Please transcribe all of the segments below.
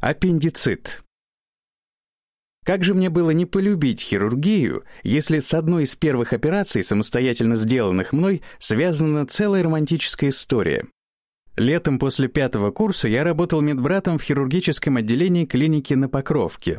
Аппендицит. Как же мне было не полюбить хирургию, если с одной из первых операций, самостоятельно сделанных мной, связана целая романтическая история. Летом после пятого курса я работал медбратом в хирургическом отделении клиники на Покровке.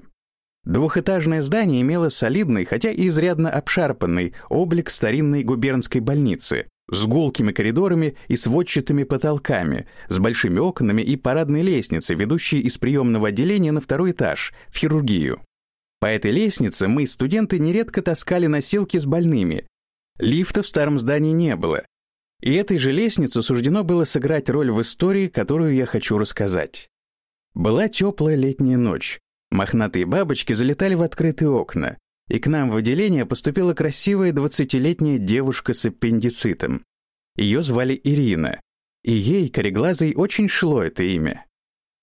Двухэтажное здание имело солидный, хотя и изрядно обшарпанный, облик старинной губернской больницы, с гулкими коридорами и сводчатыми потолками, с большими окнами и парадной лестницей, ведущей из приемного отделения на второй этаж, в хирургию. По этой лестнице мы, студенты, нередко таскали носилки с больными. Лифта в старом здании не было. И этой же лестнице суждено было сыграть роль в истории, которую я хочу рассказать. Была теплая летняя ночь. Мохнатые бабочки залетали в открытые окна и к нам в отделение поступила красивая двадцатилетняя девушка с аппендицитом. Ее звали Ирина, и ей, кореглазой, очень шло это имя.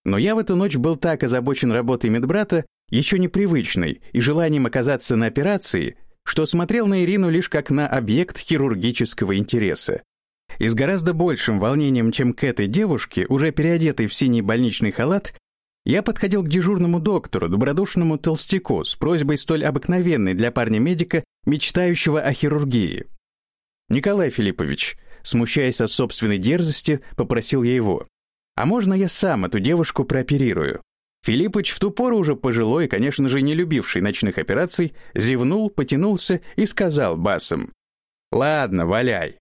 Но я в эту ночь был так озабочен работой медбрата, еще непривычной, и желанием оказаться на операции, что смотрел на Ирину лишь как на объект хирургического интереса. И с гораздо большим волнением, чем к этой девушке, уже переодетой в синий больничный халат, я подходил к дежурному доктору, добродушному толстяку, с просьбой столь обыкновенной для парня-медика, мечтающего о хирургии. «Николай Филиппович», смущаясь от собственной дерзости, попросил я его. «А можно я сам эту девушку прооперирую?» Филиппыч, в ту пору уже пожилой, конечно же, не любивший ночных операций, зевнул, потянулся и сказал басом. «Ладно, валяй.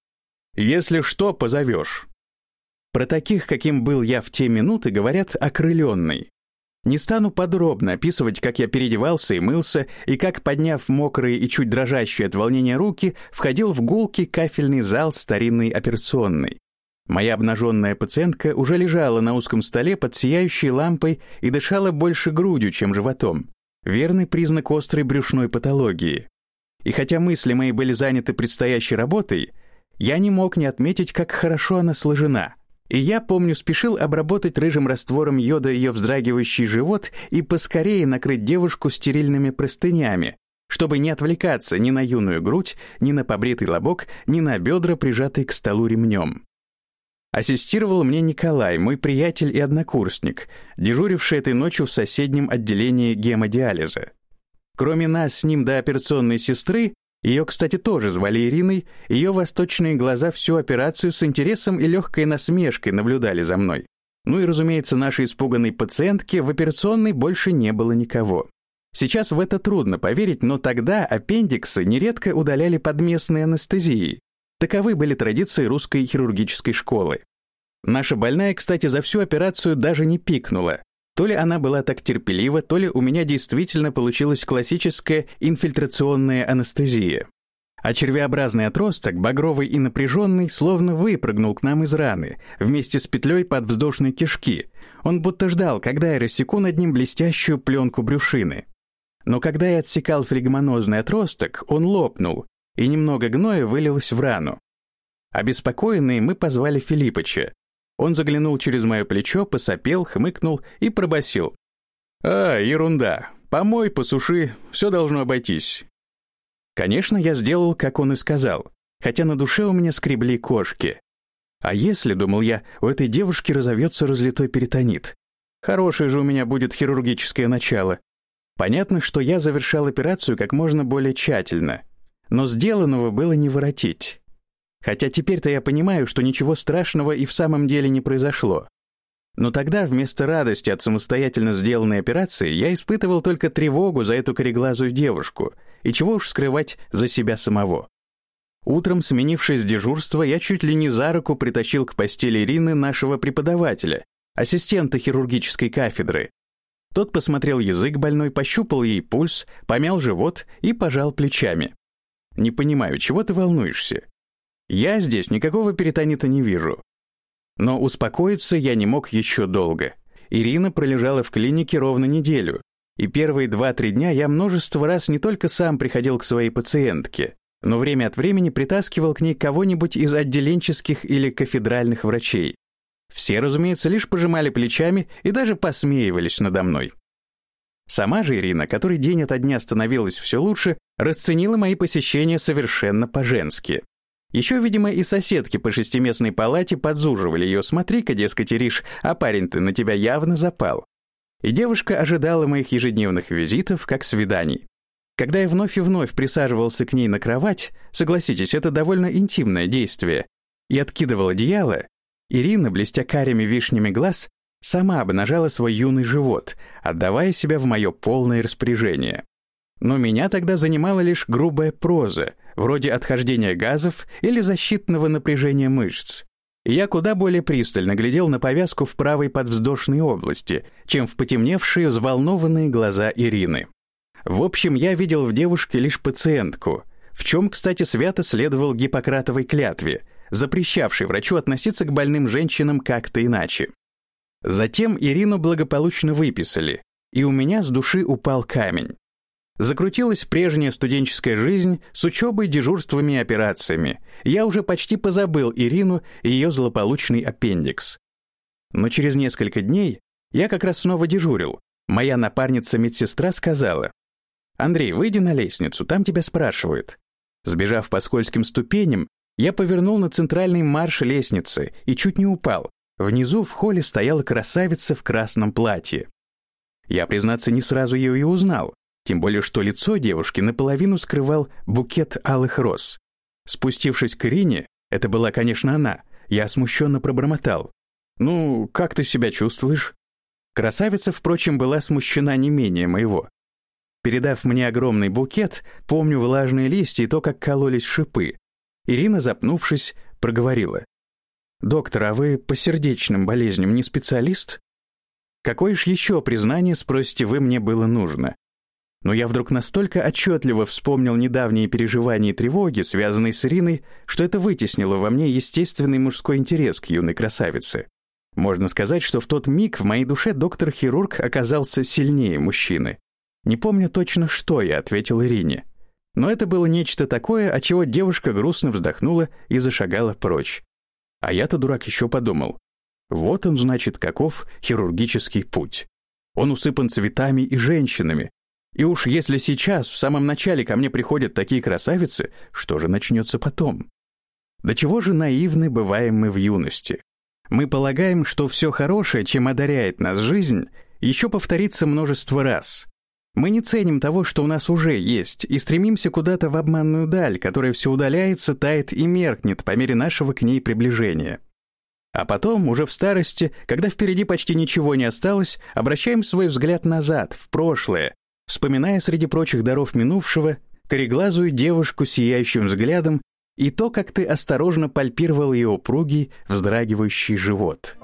Если что, позовешь». Про таких, каким был я в те минуты, говорят «окрыленный». Не стану подробно описывать, как я переодевался и мылся, и как, подняв мокрые и чуть дрожащие от волнения руки, входил в гулкий кафельный зал старинной операционной. Моя обнаженная пациентка уже лежала на узком столе под сияющей лампой и дышала больше грудью, чем животом. Верный признак острой брюшной патологии. И хотя мысли мои были заняты предстоящей работой, я не мог не отметить, как хорошо она сложена — и я, помню, спешил обработать рыжим раствором йода ее вздрагивающий живот и поскорее накрыть девушку стерильными простынями, чтобы не отвлекаться ни на юную грудь, ни на побритый лобок, ни на бедра, прижатые к столу ремнем. Ассистировал мне Николай, мой приятель и однокурсник, дежуривший этой ночью в соседнем отделении гемодиализа. Кроме нас с ним до операционной сестры, ее, кстати, тоже звали Ириной, ее восточные глаза всю операцию с интересом и легкой насмешкой наблюдали за мной. Ну и, разумеется, нашей испуганной пациентке в операционной больше не было никого. Сейчас в это трудно поверить, но тогда аппендиксы нередко удаляли под местной анестезией. Таковы были традиции русской хирургической школы. Наша больная, кстати, за всю операцию даже не пикнула. То ли она была так терпелива, то ли у меня действительно получилась классическая инфильтрационная анестезия. А червеобразный отросток, багровый и напряженный, словно выпрыгнул к нам из раны, вместе с петлей под вздошной кишки. Он будто ждал, когда я рассеку над ним блестящую пленку брюшины. Но когда я отсекал флегмонозный отросток, он лопнул, и немного гноя вылилось в рану. Обеспокоенные мы позвали Филиппыча. Он заглянул через мое плечо, посопел, хмыкнул и пробасил. «А, ерунда. Помой, посуши, все должно обойтись». Конечно, я сделал, как он и сказал, хотя на душе у меня скребли кошки. А если, думал я, у этой девушки разовьется разлитой перитонит? Хорошее же у меня будет хирургическое начало. Понятно, что я завершал операцию как можно более тщательно, но сделанного было не воротить. Хотя теперь-то я понимаю, что ничего страшного и в самом деле не произошло. Но тогда вместо радости от самостоятельно сделанной операции я испытывал только тревогу за эту кореглазую девушку, и чего уж скрывать за себя самого. Утром, сменившись с дежурства, я чуть ли не за руку притащил к постели Ирины нашего преподавателя, ассистента хирургической кафедры. Тот посмотрел язык больной, пощупал ей пульс, помял живот и пожал плечами. «Не понимаю, чего ты волнуешься? Я здесь никакого перитонита не вижу. Но успокоиться я не мог еще долго. Ирина пролежала в клинике ровно неделю, и первые два-три дня я множество раз не только сам приходил к своей пациентке, но время от времени притаскивал к ней кого-нибудь из отделенческих или кафедральных врачей. Все, разумеется, лишь пожимали плечами и даже посмеивались надо мной. Сама же Ирина, который день ото дня становилась все лучше, расценила мои посещения совершенно по-женски. Еще, видимо, и соседки по шестиместной палате подзуживали ее. «Смотри-ка, дескать, Ириш, а парень-то на тебя явно запал». и девушка ожидала моих ежедневных визитов как свиданий. Когда я вновь и вновь присаживался к ней на кровать, согласитесь, это довольно интимное действие, и откидывал одеяло, Ирина, блестя карими вишнями глаз, сама обнажала свой юный живот, отдавая себя в мое полное распоряжение. Но меня тогда занимала лишь грубая проза, вроде отхождения газов или защитного напряжения мышц. Я куда более пристально глядел на повязку в правой подвздошной области, чем в потемневшие, взволнованные глаза Ирины. В общем, я видел в девушке лишь пациентку, в чем, кстати, свято следовал Гиппократовой клятве, запрещавшей врачу относиться к больным женщинам как-то иначе. Затем Ирину благополучно выписали, и у меня с души упал камень. Закрутилась прежняя студенческая жизнь с учебой, дежурствами и операциями. Я уже почти позабыл Ирину и ее злополучный аппендикс. Но через несколько дней я как раз снова дежурил. Моя напарница-медсестра сказала, «Андрей, выйди на лестницу, там тебя спрашивают». Сбежав по скользким ступеням, я повернул на центральный марш лестницы и чуть не упал. Внизу в холле стояла красавица в красном платье. Я, признаться, не сразу ее и узнал. Тем более, что лицо девушки наполовину скрывал букет алых роз. Спустившись к Ирине, это была, конечно, она, я смущенно пробормотал. «Ну, как ты себя чувствуешь?» Красавица, впрочем, была смущена не менее моего. Передав мне огромный букет, помню влажные листья и то, как кололись шипы. Ирина, запнувшись, проговорила. «Доктор, а вы по сердечным болезням не специалист?» Какое ж еще признание, спросите вы, мне было нужно? Но я вдруг настолько отчетливо вспомнил недавние переживания и тревоги, связанные с Ириной, что это вытеснило во мне естественный мужской интерес к юной красавице. Можно сказать, что в тот миг в моей душе доктор-хирург оказался сильнее мужчины. Не помню точно, что я ответил Ирине. Но это было нечто такое, от чего девушка грустно вздохнула и зашагала прочь. А я-то, дурак, еще подумал. Вот он, значит, каков хирургический путь. Он усыпан цветами и женщинами, и уж если сейчас, в самом начале, ко мне приходят такие красавицы, что же начнется потом? До чего же наивны бываем мы в юности? Мы полагаем, что все хорошее, чем одаряет нас жизнь, еще повторится множество раз. Мы не ценим того, что у нас уже есть, и стремимся куда-то в обманную даль, которая все удаляется, тает и меркнет по мере нашего к ней приближения. А потом, уже в старости, когда впереди почти ничего не осталось, обращаем свой взгляд назад, в прошлое, вспоминая среди прочих даров минувшего кореглазую девушку с сияющим взглядом и то, как ты осторожно пальпировал ее упругий, вздрагивающий живот.